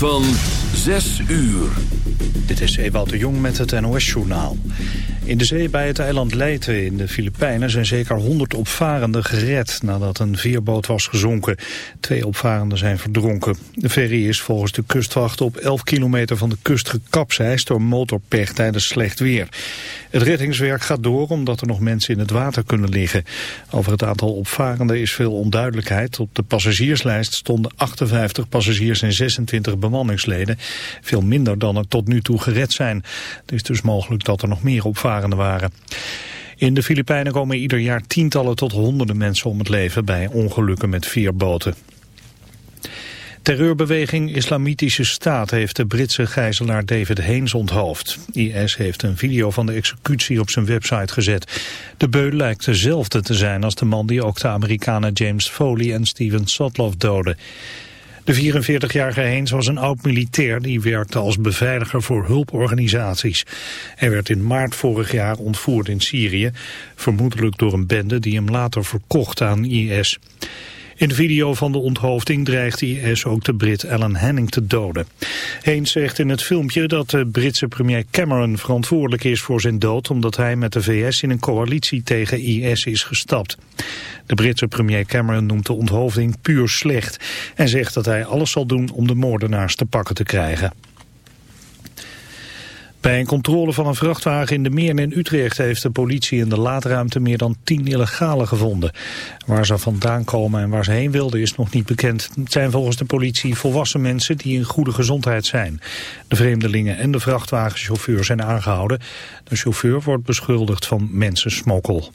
Van 6 uur. Dit is Ewout de Jong met het NOS-journaal. In de zee bij het eiland Leyte in de Filipijnen zijn zeker 100 opvarenden gered nadat een veerboot was gezonken. Twee opvarenden zijn verdronken. De ferry is volgens de kustwacht op 11 kilometer van de kust gekapseist door motorpech tijdens slecht weer. Het reddingswerk gaat door omdat er nog mensen in het water kunnen liggen. Over het aantal opvarenden is veel onduidelijkheid. Op de passagierslijst stonden 58 passagiers en 26 bemanningsleden. Veel minder dan er tot nu toe gered zijn. Het is dus mogelijk dat er nog meer opvarenden waren. In de Filipijnen komen ieder jaar tientallen tot honderden mensen om het leven bij ongelukken met veerboten. Terreurbeweging Islamitische Staat heeft de Britse gijzelaar David Heens onthoofd. IS heeft een video van de executie op zijn website gezet. De beul lijkt dezelfde te zijn als de man die ook de Amerikanen James Foley en Steven Sotloff doodde. De 44-jarige Heens was een oud-militair die werkte als beveiliger voor hulporganisaties. Hij werd in maart vorig jaar ontvoerd in Syrië, vermoedelijk door een bende die hem later verkocht aan IS. In de video van de onthoofding dreigt IS ook de Brit Alan Henning te doden. Heens zegt in het filmpje dat de Britse premier Cameron verantwoordelijk is voor zijn dood... omdat hij met de VS in een coalitie tegen IS is gestapt. De Britse premier Cameron noemt de onthoofding puur slecht... en zegt dat hij alles zal doen om de moordenaars te pakken te krijgen. Bij een controle van een vrachtwagen in de Meern in Utrecht heeft de politie in de laadruimte meer dan tien illegale gevonden. Waar ze vandaan komen en waar ze heen wilden is nog niet bekend. Het zijn volgens de politie volwassen mensen die in goede gezondheid zijn. De vreemdelingen en de vrachtwagenchauffeur zijn aangehouden. De chauffeur wordt beschuldigd van mensensmokkel.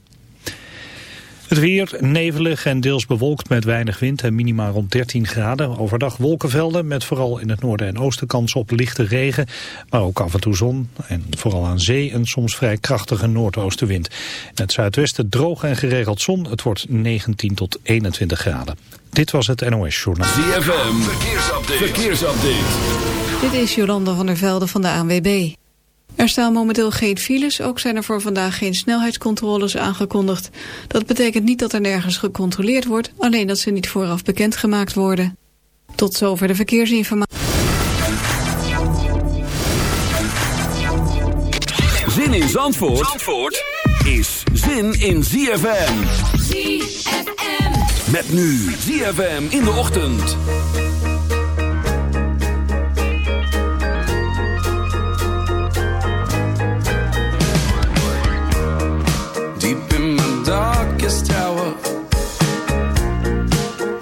Het weer nevelig en deels bewolkt met weinig wind en minima rond 13 graden. Overdag wolkenvelden met vooral in het noorden en oosten kans op lichte regen. Maar ook af en toe zon en vooral aan zee een soms vrij krachtige noordoostenwind. In het zuidwesten droog en geregeld zon. Het wordt 19 tot 21 graden. Dit was het NOS Journaal. ZFM, verkeersupdate. verkeersupdate. Dit is Jolanda van der Velde van de ANWB. Er staan momenteel geen files, ook zijn er voor vandaag geen snelheidscontroles aangekondigd. Dat betekent niet dat er nergens gecontroleerd wordt, alleen dat ze niet vooraf bekendgemaakt worden. Tot zover de verkeersinformatie. Zin in Zandvoort, Zandvoort is zin in ZFM. ZFM. Met nu ZFM in de ochtend.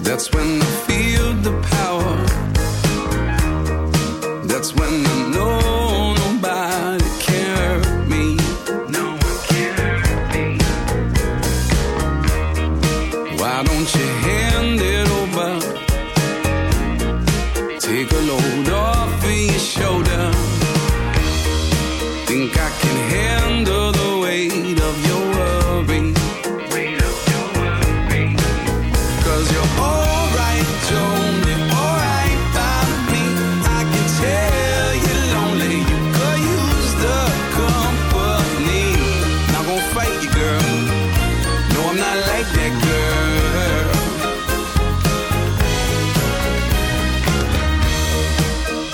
That's when I feel the power. That's when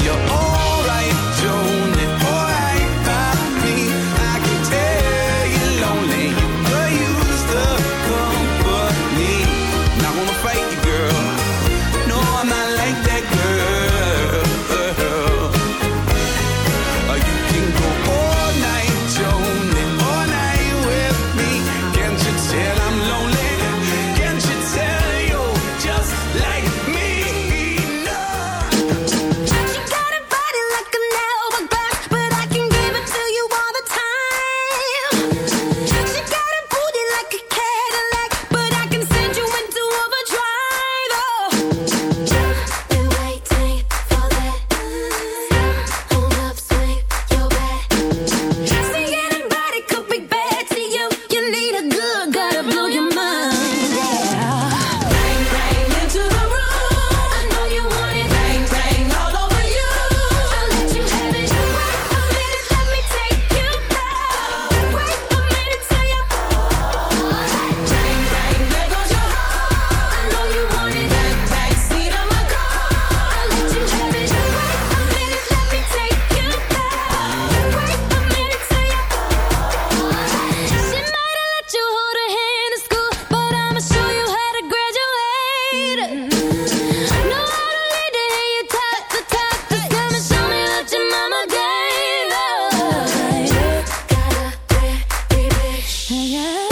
your you're all yeah.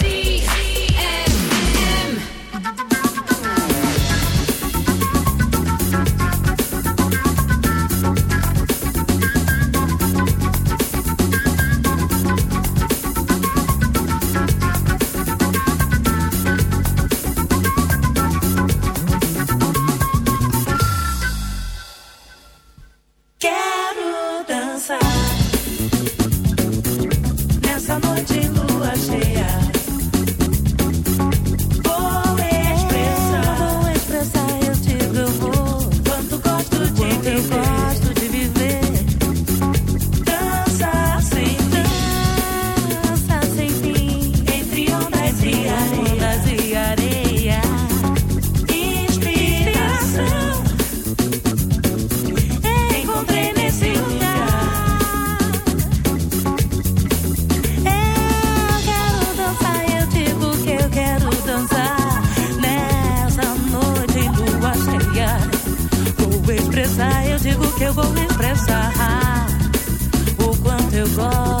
sabe o quanto eu gosto.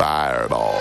fireball.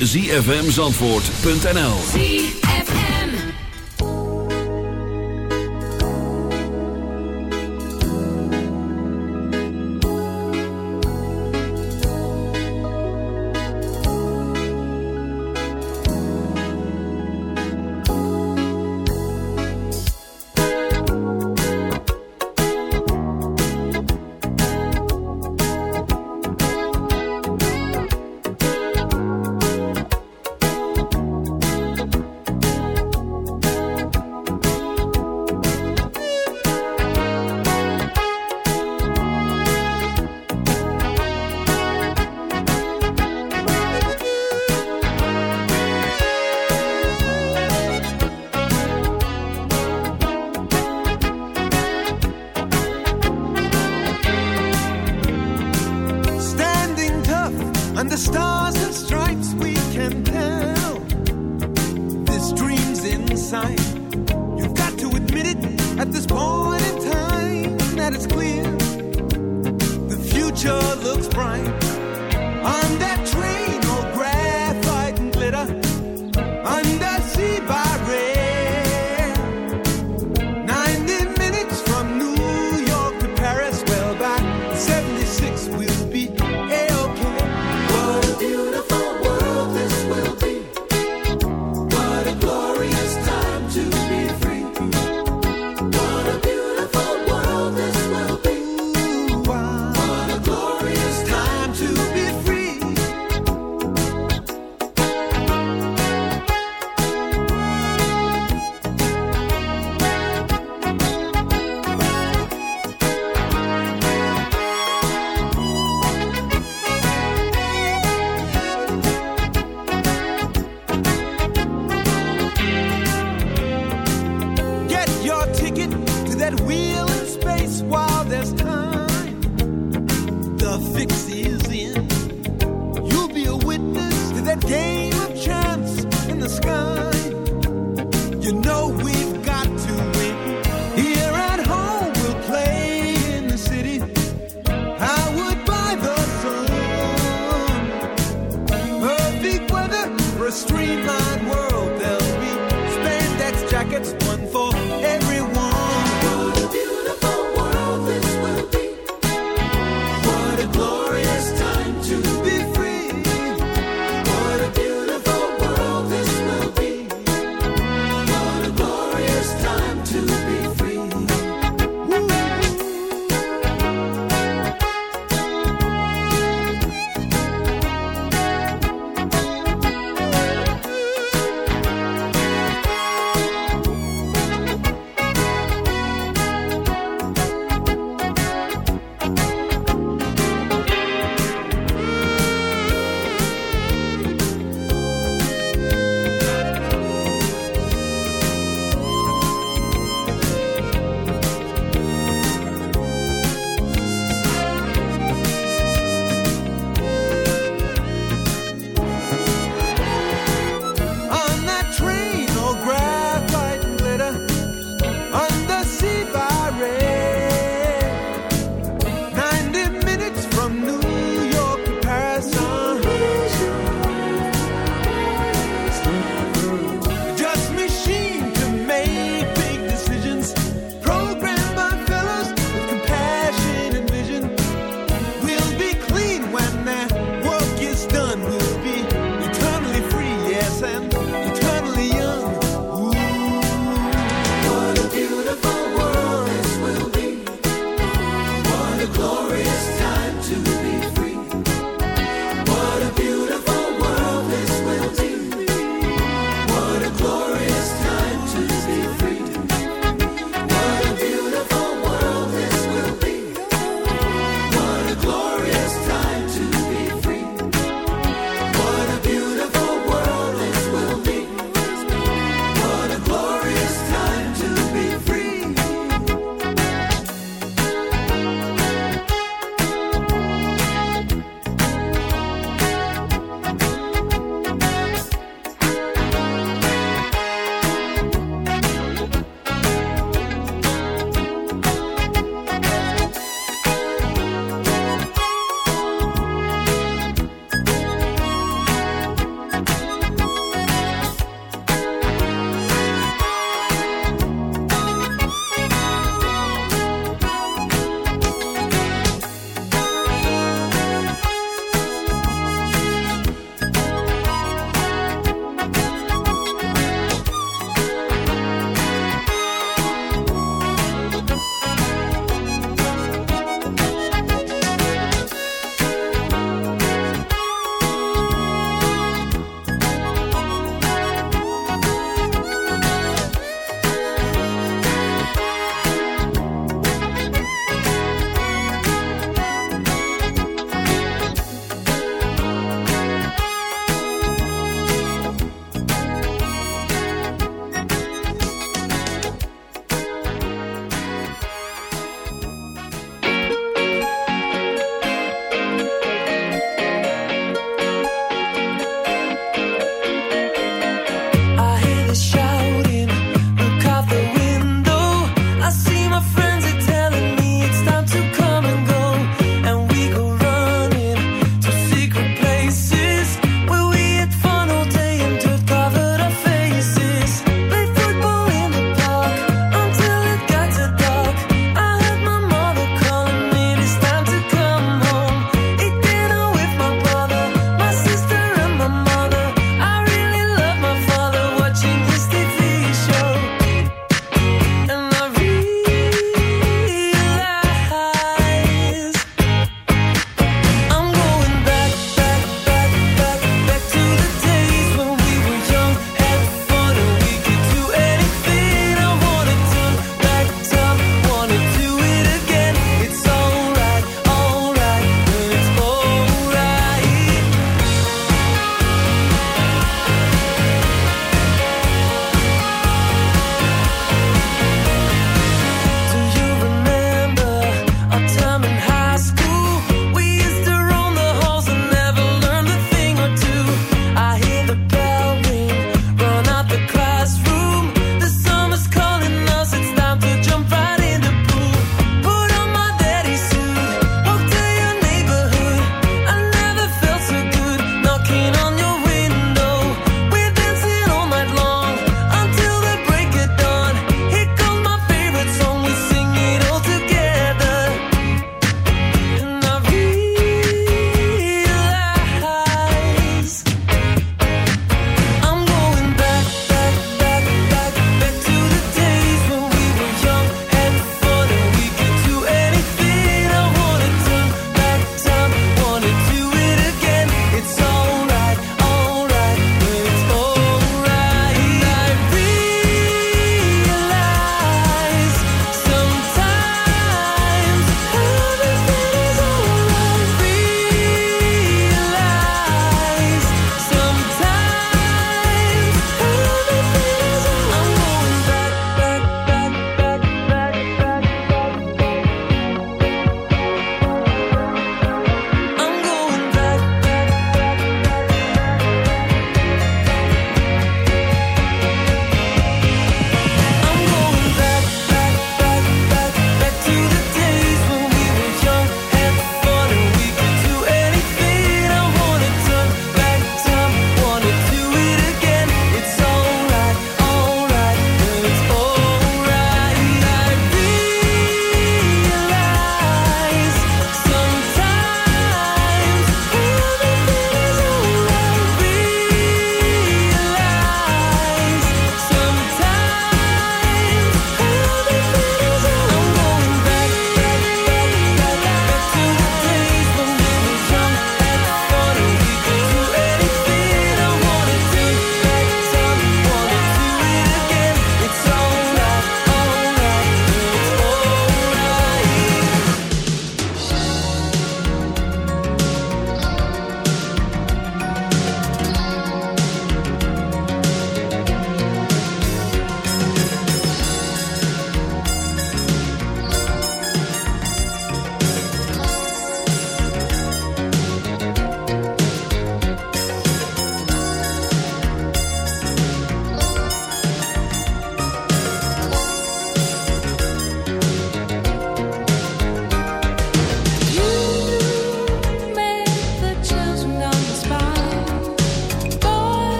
www.zfmzandvoort.nl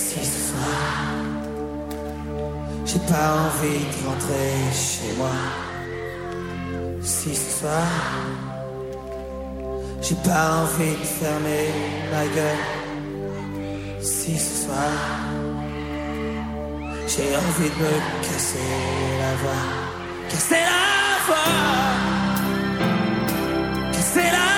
Si ce soir, j'ai pas envie de rentrer chez moi. Si ce soir, j'ai pas envie de fermer ma gueule. Si ce soir, j'ai envie de me casser la voix. Casser la voix. Casser la voix.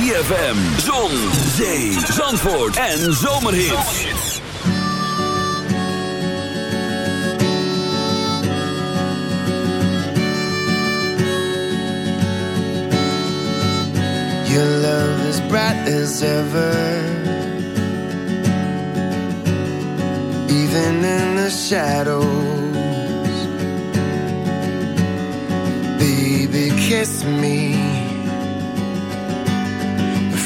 ZFM, Zon, Zee, Zandvoort en Zomerhits. Your love is bright as ever. Even in the shadows. Baby, kiss me